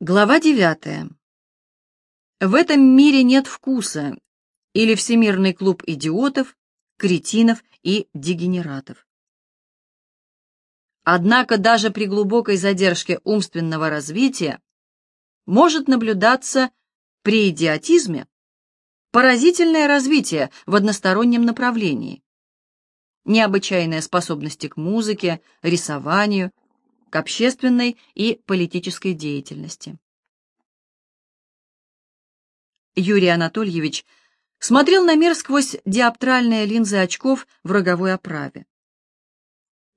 Глава девятая. В этом мире нет вкуса или всемирный клуб идиотов, кретинов и дегенератов. Однако даже при глубокой задержке умственного развития может наблюдаться при идиотизме поразительное развитие в одностороннем направлении. Необычайные способности к музыке, рисованию, к общественной и политической деятельности. Юрий Анатольевич смотрел на мир сквозь диоптральные линзы очков в роговой оправе.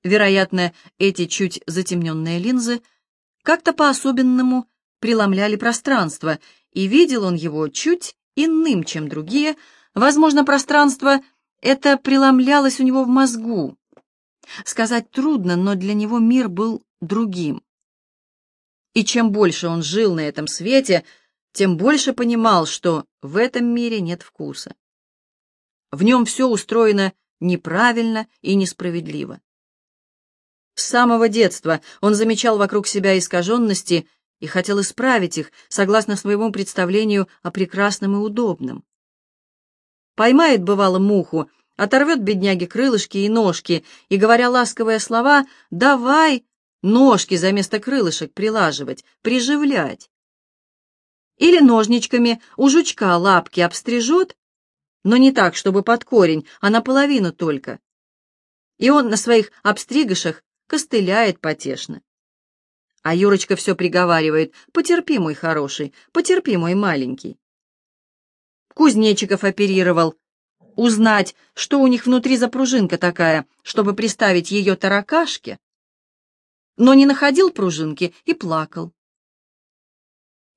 Вероятно, эти чуть затемненные линзы как-то по-особенному преломляли пространство, и видел он его чуть иным, чем другие. Возможно, пространство это преломлялось у него в мозгу. Сказать трудно, но для него мир был другим. И чем больше он жил на этом свете, тем больше понимал, что в этом мире нет вкуса. В нем все устроено неправильно и несправедливо. С самого детства он замечал вокруг себя искаженности и хотел исправить их согласно своему представлению о прекрасном и удобном. Поймает, бывало, муху, оторвет бедняге крылышки и ножки и, говоря ласковые слова, «давай, ножки за место крылышек прилаживать, приживлять. Или ножничками у жучка лапки обстрижет, но не так, чтобы под корень, а наполовину только. И он на своих обстригышах костыляет потешно. А Юрочка все приговаривает, потерпи, мой хороший, потерпи, мой маленький. Кузнечиков оперировал. Узнать, что у них внутри за пружинка такая, чтобы приставить ее таракашке, но не находил пружинки и плакал.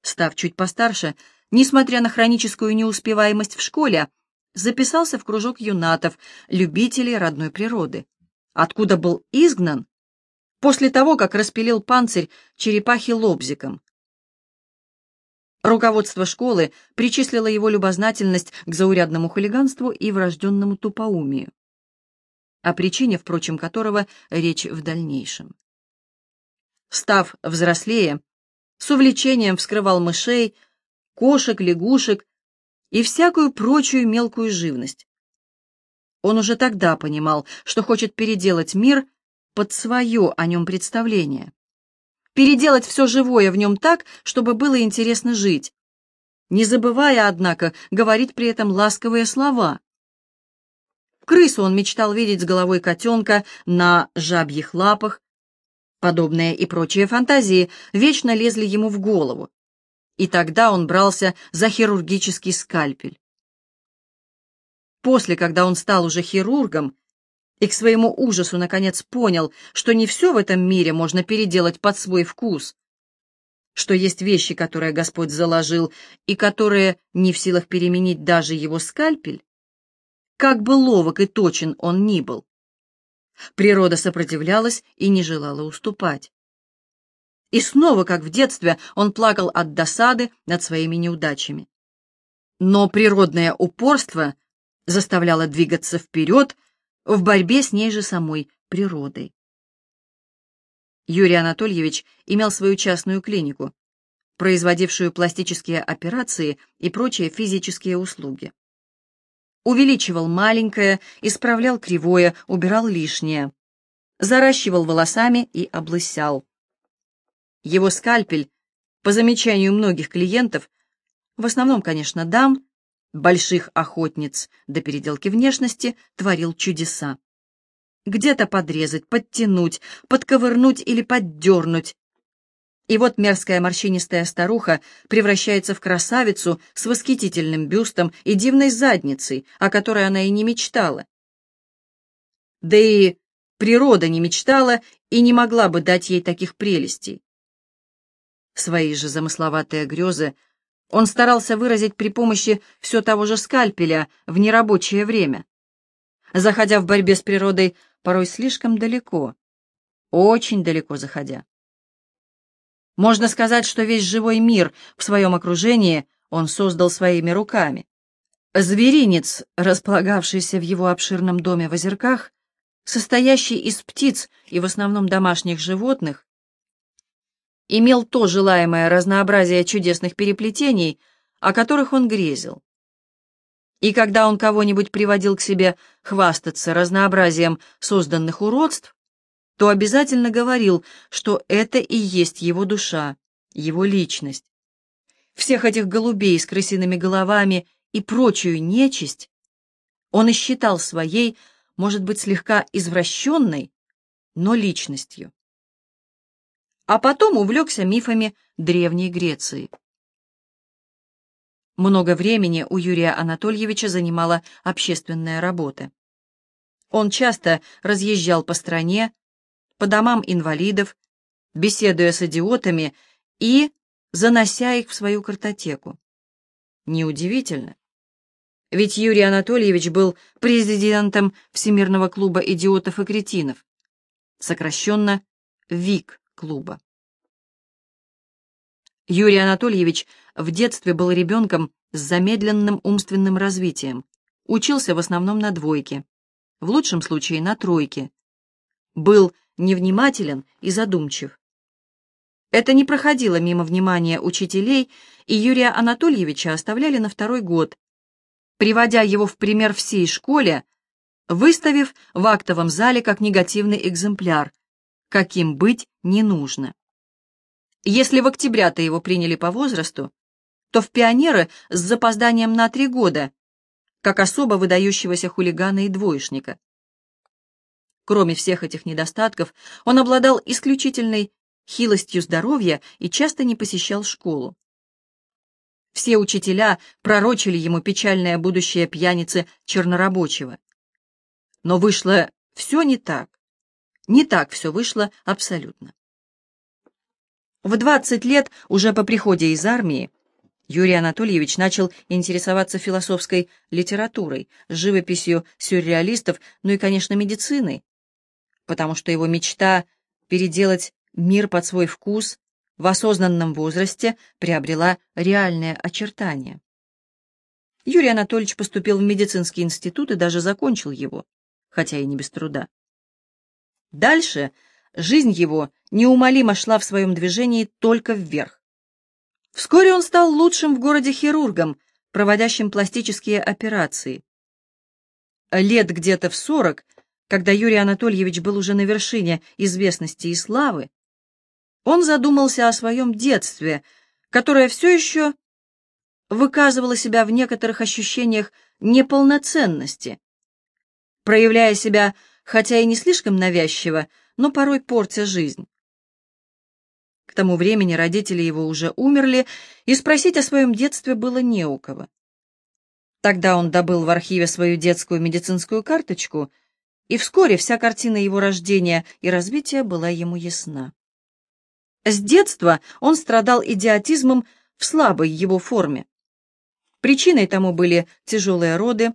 Став чуть постарше, несмотря на хроническую неуспеваемость в школе, записался в кружок юнатов, любителей родной природы, откуда был изгнан после того, как распилил панцирь черепахи лобзиком. Руководство школы причислило его любознательность к заурядному хулиганству и врожденному тупоумию, о причине, впрочем, которого речь в дальнейшем. Став взрослее, с увлечением вскрывал мышей, кошек, лягушек и всякую прочую мелкую живность. Он уже тогда понимал, что хочет переделать мир под свое о нем представление. Переделать все живое в нем так, чтобы было интересно жить, не забывая, однако, говорить при этом ласковые слова. Крысу он мечтал видеть с головой котенка на жабьих лапах, Подобные и прочие фантазии вечно лезли ему в голову, и тогда он брался за хирургический скальпель. После, когда он стал уже хирургом, и к своему ужасу наконец понял, что не все в этом мире можно переделать под свой вкус, что есть вещи, которые Господь заложил, и которые не в силах переменить даже его скальпель, как бы ловок и точен он ни был, Природа сопротивлялась и не желала уступать. И снова, как в детстве, он плакал от досады над своими неудачами. Но природное упорство заставляло двигаться вперед в борьбе с ней же самой природой. Юрий Анатольевич имел свою частную клинику, производившую пластические операции и прочие физические услуги увеличивал маленькое, исправлял кривое, убирал лишнее, заращивал волосами и облысял. Его скальпель, по замечанию многих клиентов, в основном, конечно, дам, больших охотниц до переделки внешности, творил чудеса. Где-то подрезать, подтянуть, подковырнуть или поддернуть, и вот мерзкая морщинистая старуха превращается в красавицу с восхитительным бюстом и дивной задницей, о которой она и не мечтала. Да и природа не мечтала и не могла бы дать ей таких прелестей. Свои же замысловатые грезы он старался выразить при помощи все того же скальпеля в нерабочее время, заходя в борьбе с природой порой слишком далеко, очень далеко заходя. Можно сказать, что весь живой мир в своем окружении он создал своими руками. Зверинец, располагавшийся в его обширном доме в озерках, состоящий из птиц и в основном домашних животных, имел то желаемое разнообразие чудесных переплетений, о которых он грезил. И когда он кого-нибудь приводил к себе хвастаться разнообразием созданных уродств, то обязательно говорил, что это и есть его душа, его личность. Всех этих голубей с крысиными головами и прочую нечисть он и считал своей, может быть, слегка извращенной, но личностью. А потом увлекся мифами Древней Греции. Много времени у Юрия Анатольевича занимала общественная работа. Он часто разъезжал по стране, по домам инвалидов, беседуя с идиотами и занося их в свою картотеку. Неудивительно. Ведь Юрий Анатольевич был президентом Всемирного клуба идиотов и кретинов, сокращенно ВИК-клуба. Юрий Анатольевич в детстве был ребенком с замедленным умственным развитием, учился в основном на двойке, в лучшем случае на тройке, был невнимателен и задумчив. Это не проходило мимо внимания учителей, и Юрия Анатольевича оставляли на второй год, приводя его в пример всей школе, выставив в актовом зале как негативный экземпляр, каким быть не нужно. Если в октября-то его приняли по возрасту, то в пионеры с запозданием на три года, как особо выдающегося хулигана и двоечника. Кроме всех этих недостатков, он обладал исключительной хилостью здоровья и часто не посещал школу. Все учителя пророчили ему печальное будущее пьяницы чернорабочего. Но вышло все не так. Не так все вышло абсолютно. В 20 лет, уже по приходе из армии, Юрий Анатольевич начал интересоваться философской литературой, живописью сюрреалистов, ну и, конечно, медициной, потому что его мечта переделать мир под свой вкус в осознанном возрасте приобрела реальные очертания. Юрий Анатольевич поступил в медицинский институт и даже закончил его, хотя и не без труда. Дальше жизнь его неумолимо шла в своем движении только вверх. Вскоре он стал лучшим в городе хирургом, проводящим пластические операции. Лет где-то в сорок, когда Юрий Анатольевич был уже на вершине известности и славы, он задумался о своем детстве, которое все еще выказывало себя в некоторых ощущениях неполноценности, проявляя себя, хотя и не слишком навязчиво, но порой портя жизнь. К тому времени родители его уже умерли, и спросить о своем детстве было не у кого. Тогда он добыл в архиве свою детскую медицинскую карточку, и вскоре вся картина его рождения и развития была ему ясна. С детства он страдал идиотизмом в слабой его форме. Причиной тому были тяжелые роды,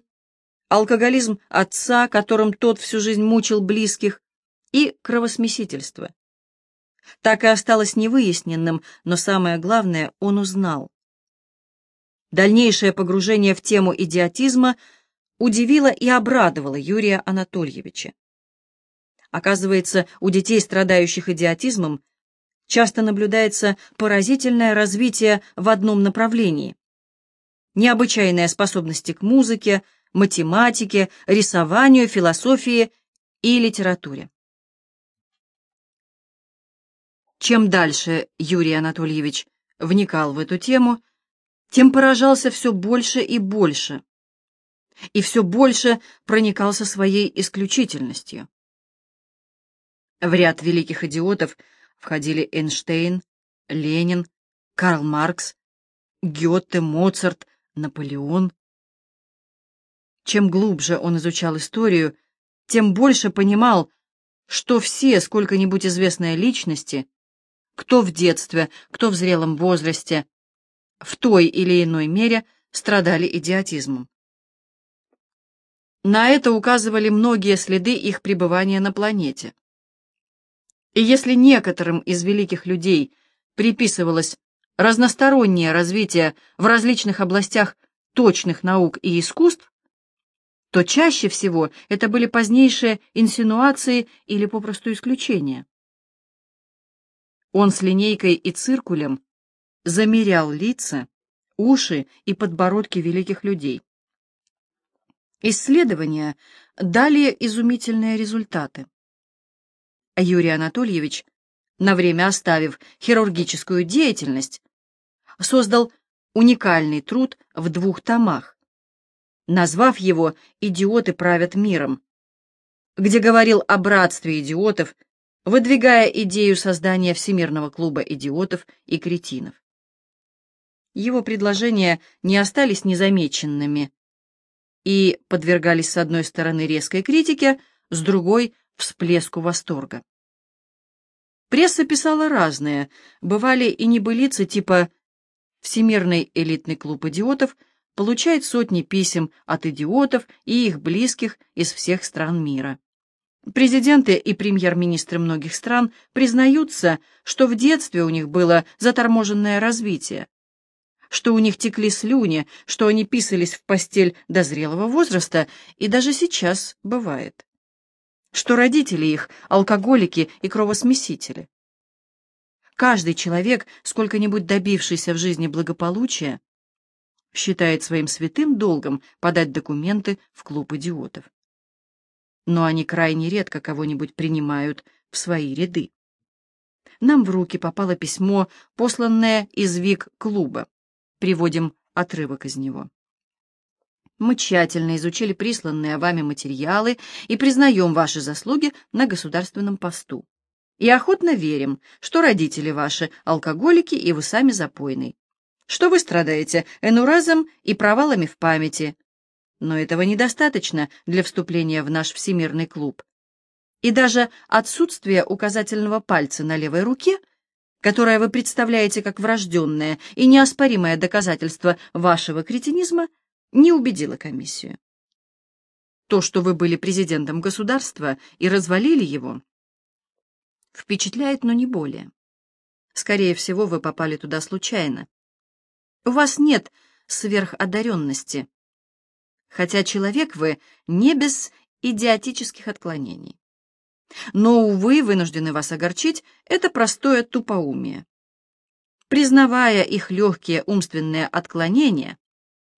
алкоголизм отца, которым тот всю жизнь мучил близких, и кровосмесительство. Так и осталось невыясненным, но самое главное он узнал. Дальнейшее погружение в тему идиотизма удивило и обрадовало Юрия Анатольевича. Оказывается, у детей, страдающих идиотизмом, часто наблюдается поразительное развитие в одном направлении. Необычайные способности к музыке, математике, рисованию, философии и литературе. Чем дальше Юрий Анатольевич вникал в эту тему, тем поражался все больше и больше, и все больше проникался своей исключительностью. В ряд великих идиотов входили Эйнштейн, Ленин, Карл Маркс, Гёте, Моцарт, Наполеон. Чем глубже он изучал историю, тем больше понимал, что все сколько-нибудь известные личности кто в детстве, кто в зрелом возрасте, в той или иной мере страдали идиотизмом. На это указывали многие следы их пребывания на планете. И если некоторым из великих людей приписывалось разностороннее развитие в различных областях точных наук и искусств, то чаще всего это были позднейшие инсинуации или попросту исключения. Он с линейкой и циркулем замерял лица, уши и подбородки великих людей. Исследования дали изумительные результаты. Юрий Анатольевич, на время оставив хирургическую деятельность, создал уникальный труд в двух томах, назвав его «Идиоты правят миром», где говорил о братстве идиотов, выдвигая идею создания Всемирного клуба идиотов и кретинов. Его предложения не остались незамеченными и подвергались с одной стороны резкой критике, с другой — всплеску восторга. Пресса писала разные, бывали и небылицы типа «Всемирный элитный клуб идиотов» получает сотни писем от идиотов и их близких из всех стран мира. Президенты и премьер-министры многих стран признаются, что в детстве у них было заторможенное развитие, что у них текли слюни, что они писались в постель до зрелого возраста, и даже сейчас бывает что родители их — алкоголики и кровосмесители. Каждый человек, сколько-нибудь добившийся в жизни благополучия, считает своим святым долгом подать документы в клуб идиотов. Но они крайне редко кого-нибудь принимают в свои ряды. Нам в руки попало письмо, посланное из ВИК-клуба. Приводим отрывок из него. Мы тщательно изучили присланные вами материалы и признаем ваши заслуги на государственном посту. И охотно верим, что родители ваши – алкоголики и вы сами запойный. Что вы страдаете энуразом и провалами в памяти. Но этого недостаточно для вступления в наш всемирный клуб. И даже отсутствие указательного пальца на левой руке, которое вы представляете как врожденное и неоспоримое доказательство вашего кретинизма – не убедила комиссию. То, что вы были президентом государства и развалили его, впечатляет, но не более. Скорее всего, вы попали туда случайно. У вас нет сверходаренности, хотя человек вы не без идиотических отклонений. Но, увы, вынуждены вас огорчить, это простое тупоумие. Признавая их легкие умственные отклонения,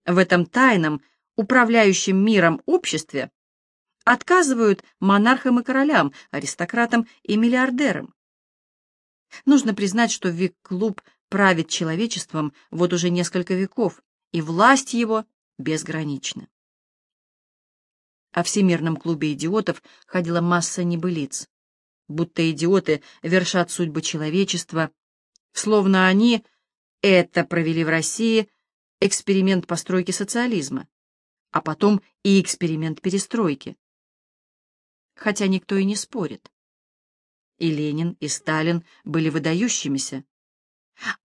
в этом тайном, управляющем миром обществе отказывают монархам и королям, аристократам и миллиардерам. Нужно признать, что ВИК-клуб правит человечеством вот уже несколько веков, и власть его безгранична. О Всемирном клубе идиотов ходила масса небылиц, будто идиоты вершат судьбы человечества, словно они это провели в России эксперимент постройки социализма, а потом и эксперимент перестройки. Хотя никто и не спорит. И Ленин, и Сталин были выдающимися,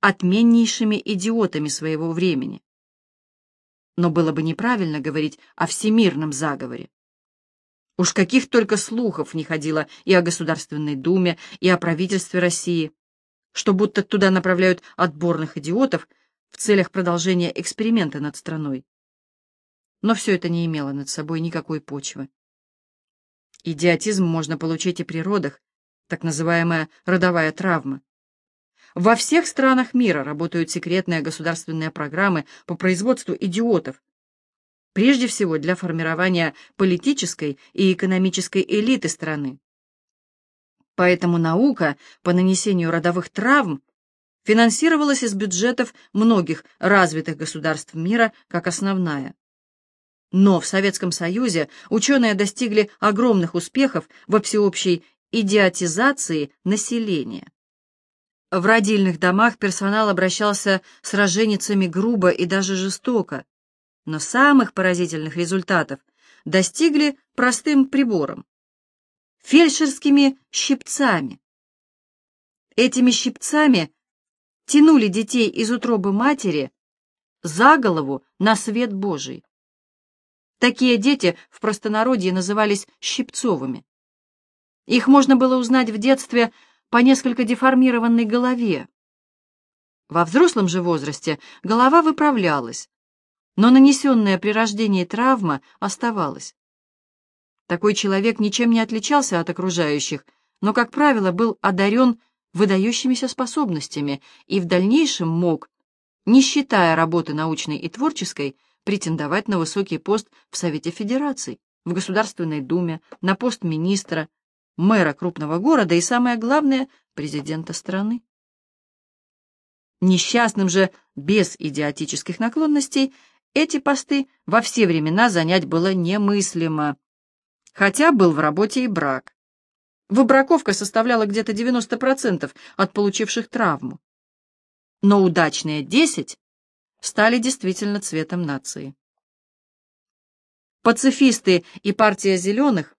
отменнейшими идиотами своего времени. Но было бы неправильно говорить о всемирном заговоре. Уж каких только слухов не ходило и о Государственной Думе, и о правительстве России, что будто туда направляют отборных идиотов, в целях продолжения эксперимента над страной. Но все это не имело над собой никакой почвы. Идиотизм можно получить и при родах, так называемая родовая травма. Во всех странах мира работают секретные государственные программы по производству идиотов, прежде всего для формирования политической и экономической элиты страны. Поэтому наука по нанесению родовых травм финансировалась из бюджетов многих развитых государств мира как основная. Но в Советском Союзе ученые достигли огромных успехов во всеобщей идиотизации населения. В родильных домах персонал обращался с роженицами грубо и даже жестоко, но самых поразительных результатов достигли простым прибором — фельдшерскими щипцами. Этими щипцами тянули детей из утробы матери за голову на свет Божий. Такие дети в простонародье назывались щипцовыми. Их можно было узнать в детстве по несколько деформированной голове. Во взрослом же возрасте голова выправлялась, но нанесенная при рождении травма оставалась. Такой человек ничем не отличался от окружающих, но, как правило, был одарен выдающимися способностями и в дальнейшем мог, не считая работы научной и творческой, претендовать на высокий пост в Совете Федерации, в Государственной Думе, на пост министра, мэра крупного города и, самое главное, президента страны. Несчастным же, без идиотических наклонностей, эти посты во все времена занять было немыслимо, хотя был в работе и брак. Выбраковка составляла где-то 90% от получивших травму. Но удачные 10 стали действительно цветом нации. Пацифисты и партия «Зеленых»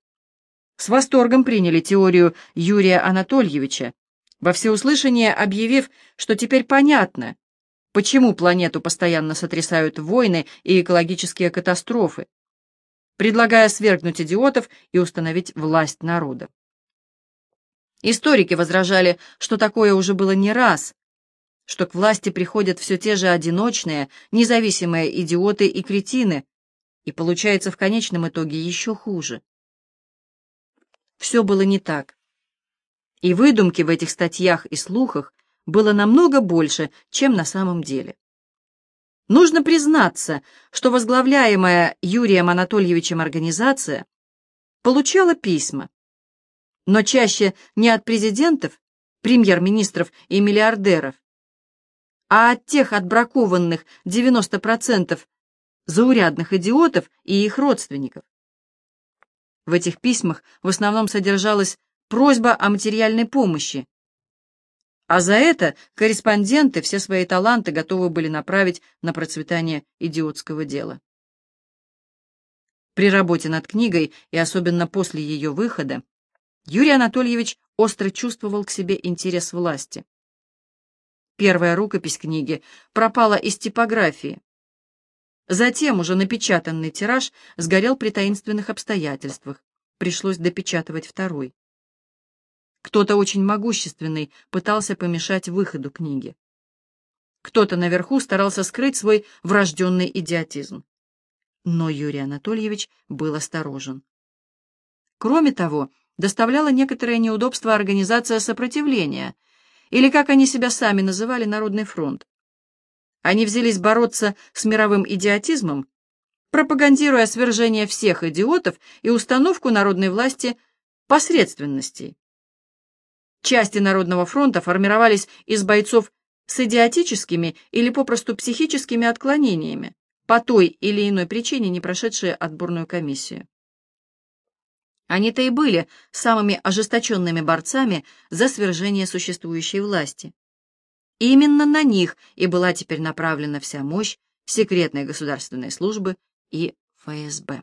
с восторгом приняли теорию Юрия Анатольевича, во всеуслышание объявив, что теперь понятно, почему планету постоянно сотрясают войны и экологические катастрофы, предлагая свергнуть идиотов и установить власть народа. Историки возражали, что такое уже было не раз, что к власти приходят все те же одиночные, независимые идиоты и кретины, и получается в конечном итоге еще хуже. Все было не так. И выдумки в этих статьях и слухах было намного больше, чем на самом деле. Нужно признаться, что возглавляемая Юрием Анатольевичем организация получала письма, но чаще не от президентов, премьер-министров и миллиардеров, а от тех отбракованных 90% заурядных идиотов и их родственников. В этих письмах в основном содержалась просьба о материальной помощи, а за это корреспонденты все свои таланты готовы были направить на процветание идиотского дела. При работе над книгой, и особенно после ее выхода, Юрий Анатольевич остро чувствовал к себе интерес власти. Первая рукопись книги пропала из типографии. Затем уже напечатанный тираж сгорел при таинственных обстоятельствах. Пришлось допечатывать второй. Кто-то очень могущественный пытался помешать выходу книги. Кто-то наверху старался скрыть свой врожденный идиотизм. Но Юрий Анатольевич был осторожен. Кроме того, доставляла некоторое неудобство организация сопротивления, или, как они себя сами называли, Народный фронт. Они взялись бороться с мировым идиотизмом, пропагандируя свержение всех идиотов и установку народной власти посредственностей. Части Народного фронта формировались из бойцов с идиотическими или попросту психическими отклонениями, по той или иной причине не прошедшие отборную комиссию. Они-то и были самыми ожесточенными борцами за свержение существующей власти. Именно на них и была теперь направлена вся мощь секретной государственной службы и ФСБ.